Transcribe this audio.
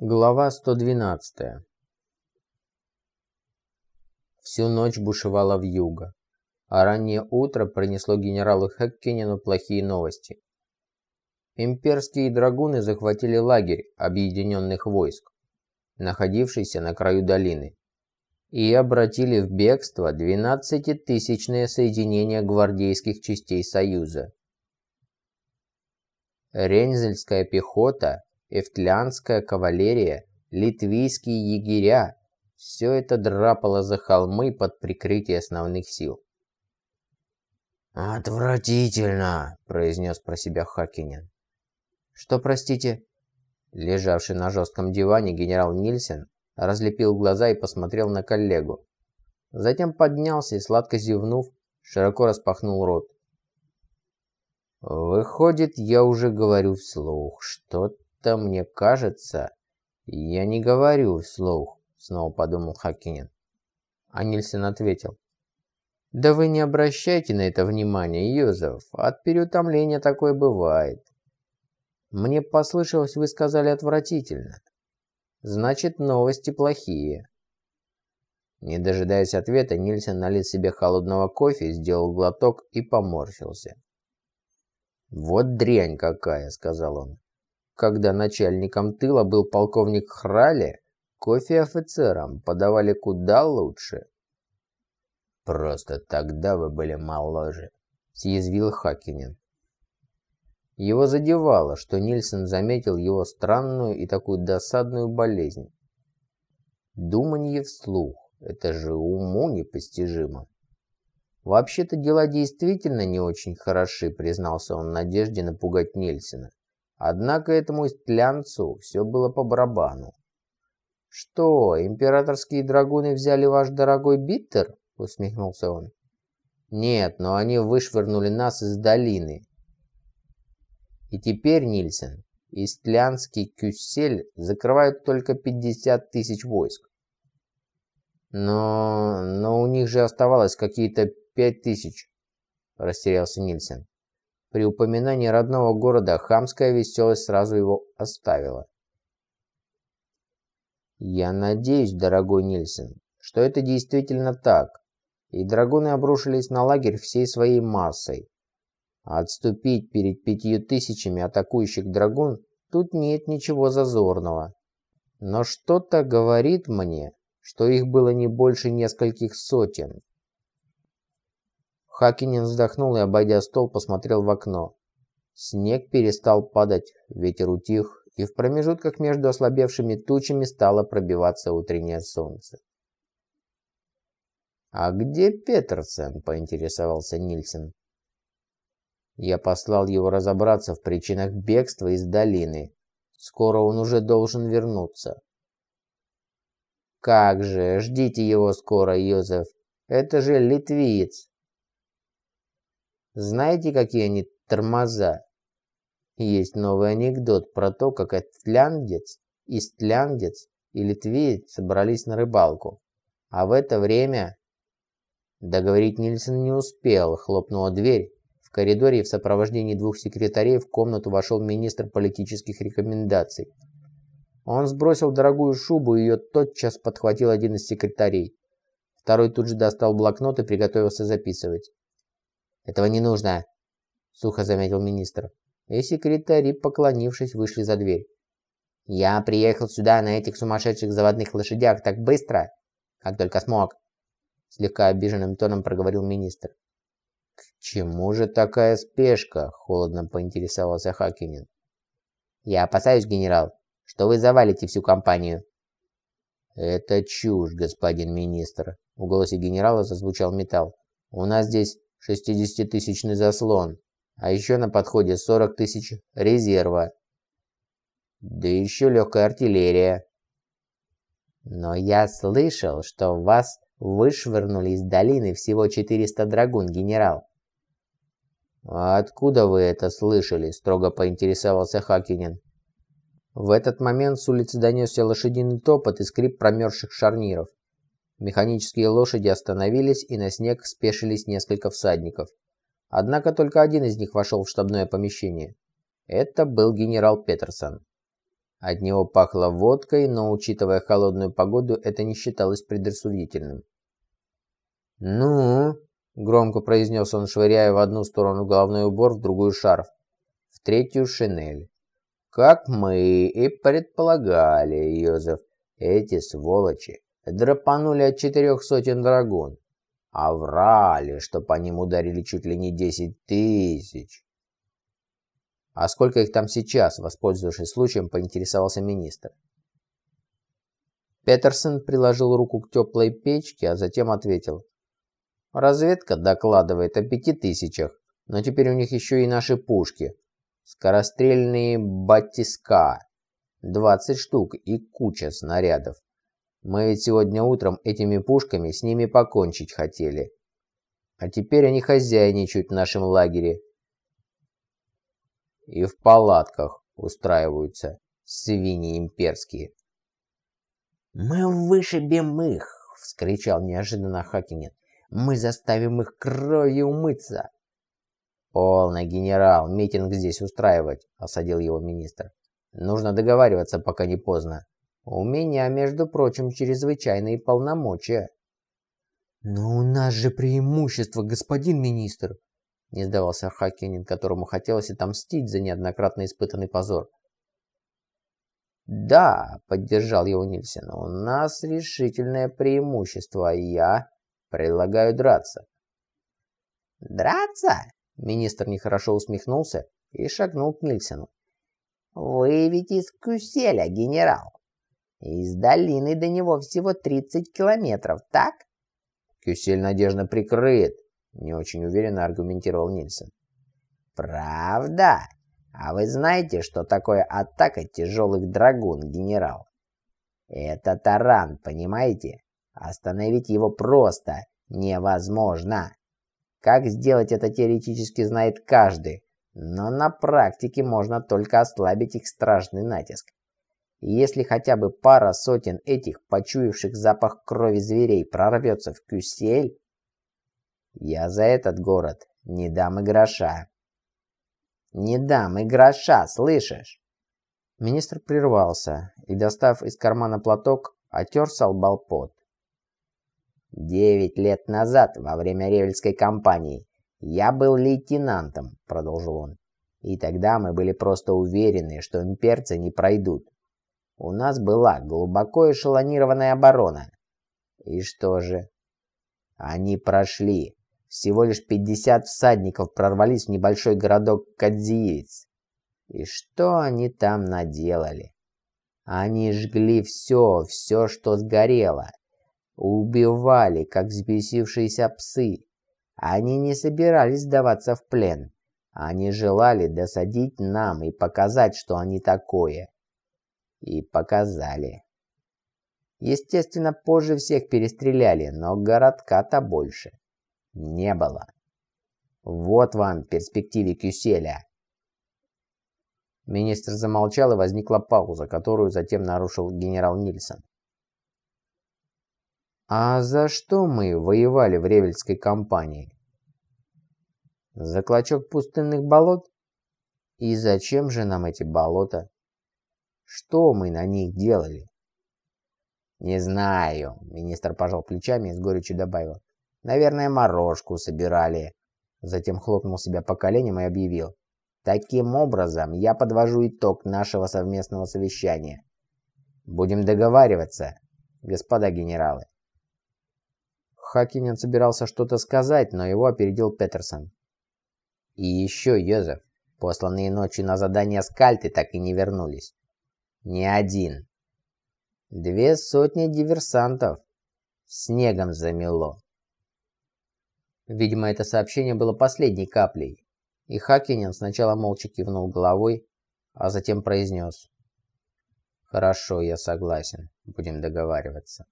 Глава 112. Всю ночь бушевала вьюга, а раннее утро принесло генералу Хеккинену плохие новости. Имперские драгуны захватили лагерь объединенных войск, находившийся на краю долины, и обратили в бегство 12-тысячное соединение гвардейских частей Союза. Рензельская пехота эфтлянская кавалерия, литвийские егеря – все это драпало за холмы под прикрытие основных сил. «Отвратительно!» – произнес про себя Хакинен. «Что, простите?» Лежавший на жестком диване генерал Нильсен разлепил глаза и посмотрел на коллегу. Затем поднялся и, сладко зевнув, широко распахнул рот. «Выходит, я уже говорю вслух. Что что-то мне кажется, я не говорю вслух», — снова подумал Хакинин. А Нильсон ответил. «Да вы не обращайте на это внимания, Йозеф. От переутомления такое бывает. Мне послышалось, вы сказали отвратительно. Значит, новости плохие». Не дожидаясь ответа, Нильсон налил себе холодного кофе, сделал глоток и поморщился. «Вот дрянь какая!» — сказал он. Когда начальником тыла был полковник Храли, кофе офицерам подавали куда лучше. «Просто тогда вы были моложе», — съязвил Хакинин. Его задевало, что Нильсон заметил его странную и такую досадную болезнь. Думанье вслух — это же уму непостижимо. Вообще-то дела действительно не очень хороши, признался он надежде напугать Нильсона. Однако этому истлянцу все было по барабану. «Что, императорские драгуны взяли ваш дорогой биттер?» — усмехнулся он. «Нет, но они вышвырнули нас из долины. И теперь, Нильсен, Истлянский Кюссель закрывают только 50 тысяч войск. Но... но у них же оставалось какие-то 5 тысяч, растерялся Нильсен. При упоминании родного города хамская веселость сразу его оставила. «Я надеюсь, дорогой Нильсон, что это действительно так, и драгуны обрушились на лагерь всей своей массой. отступить перед пятью тысячами атакующих драгун тут нет ничего зазорного. Но что-то говорит мне, что их было не больше нескольких сотен. Хакинин вздохнул и, обойдя стол, посмотрел в окно. Снег перестал падать, ветер утих, и в промежутках между ослабевшими тучами стало пробиваться утреннее солнце. «А где Петерсен?» – поинтересовался Нильсен. Я послал его разобраться в причинах бегства из долины. Скоро он уже должен вернуться. «Как же, ждите его скоро, Йозеф. Это же литвиец. Знаете, какие они тормоза? Есть новый анекдот про то, как эстляндец, истляндец и литвеец собрались на рыбалку. А в это время... Договорить Нильсон не успел, хлопнула дверь. В коридоре в сопровождении двух секретарей в комнату вошел министр политических рекомендаций. Он сбросил дорогую шубу, и ее тотчас подхватил один из секретарей. Второй тут же достал блокнот и приготовился записывать. «Этого не нужно», — сухо заметил министр. И секретари, поклонившись, вышли за дверь. «Я приехал сюда на этих сумасшедших заводных лошадях так быстро, как только смог», — слегка обиженным тоном проговорил министр. «К чему же такая спешка?» — холодно поинтересовался Хакинин. «Я опасаюсь, генерал, что вы завалите всю компанию». «Это чушь, господин министр», — в голосе генерала зазвучал металл. «У нас здесь 60-тысячный заслон, а еще на подходе 40 тысяч резерва. Да еще легкая артиллерия. Но я слышал, что вас вышвырнули из долины всего 400 драгун, генерал. «А откуда вы это слышали?» – строго поинтересовался Хакинин. В этот момент с улицы донесся лошадиный топот и скрип промерзших шарниров. Механические лошади остановились, и на снег спешились несколько всадников. Однако только один из них вошел в штабное помещение. Это был генерал Петерсон. От него пахло водкой, но, учитывая холодную погоду, это не считалось предрассудительным. «Ну?» – громко произнес он, швыряя в одну сторону головной убор, в другую шарф, в третью шинель. «Как мы и предполагали, Йозеф, эти сволочи драпанули от четырех сотен драгун, а врали, что по ним ударили чуть ли не десять тысяч». «А сколько их там сейчас?» – воспользовавшись случаем, поинтересовался министр. Петерсон приложил руку к теплой печке, а затем ответил. Разведка докладывает о пяти тысячах, но теперь у них еще и наши пушки. Скорострельные батиска. 20 штук и куча снарядов. Мы ведь сегодня утром этими пушками с ними покончить хотели. А теперь они хозяйничают в нашем лагере. И в палатках устраиваются свиньи имперские. «Мы вышибем их!» — вскричал неожиданно Хакинет. Мы заставим их кровью умыться. Полный генерал, митинг здесь устраивать, осадил его министр. Нужно договариваться, пока не поздно. У меня, между прочим, чрезвычайные полномочия. Но у нас же преимущество, господин министр, не сдавался Хакенин, которому хотелось отомстить за неоднократно испытанный позор. «Да», — поддержал его Нильсен, — «у нас решительное преимущество, а я Предлагаю драться. Драться? Министр нехорошо усмехнулся и шагнул к Нильсену. Вы ведь из Кюселя, генерал. Из долины до него всего 30 километров, так? Кюсель надежно прикрыт, не очень уверенно аргументировал Нильсон. Правда? А вы знаете, что такое атака тяжелых драгун, генерал? Это таран, понимаете? Остановить его просто невозможно. Как сделать это теоретически знает каждый, но на практике можно только ослабить их страшный натиск. И если хотя бы пара сотен этих, почуявших запах крови зверей, прорвется в Кюсель, я за этот город не дам и гроша. Не дам и гроша, слышишь? Министр прервался и, достав из кармана платок, отер с пот. «Девять лет назад, во время Ревельской кампании, я был лейтенантом», — продолжил он. «И тогда мы были просто уверены, что имперцы не пройдут. У нас была глубоко эшелонированная оборона. И что же? Они прошли. Всего лишь 50 всадников прорвались в небольшой городок Кадзиец. И что они там наделали? Они жгли все, все, что сгорело. Убивали, как взбесившиеся псы. Они не собирались сдаваться в плен. Они желали досадить нам и показать, что они такое. И показали. Естественно, позже всех перестреляли, но городка-то больше не было. Вот вам перспективе Кюселя. Министр замолчал, и возникла пауза, которую затем нарушил генерал Нильсон. А за что мы воевали в Ревельской кампании? За клочок пустынных болот? И зачем же нам эти болота? Что мы на них делали? Не знаю, министр пожал плечами и с горечью добавил. Наверное, морожку собирали. Затем хлопнул себя по коленям и объявил. Таким образом, я подвожу итог нашего совместного совещания. Будем договариваться, господа генералы. Хакинен собирался что-то сказать, но его опередил Петерсон. «И еще, Йозеф, посланные ночью на задание скальты так и не вернулись. Ни один. Две сотни диверсантов. Снегом замело». Видимо, это сообщение было последней каплей, и Хакинен сначала молча кивнул головой, а затем произнес. «Хорошо, я согласен. Будем договариваться».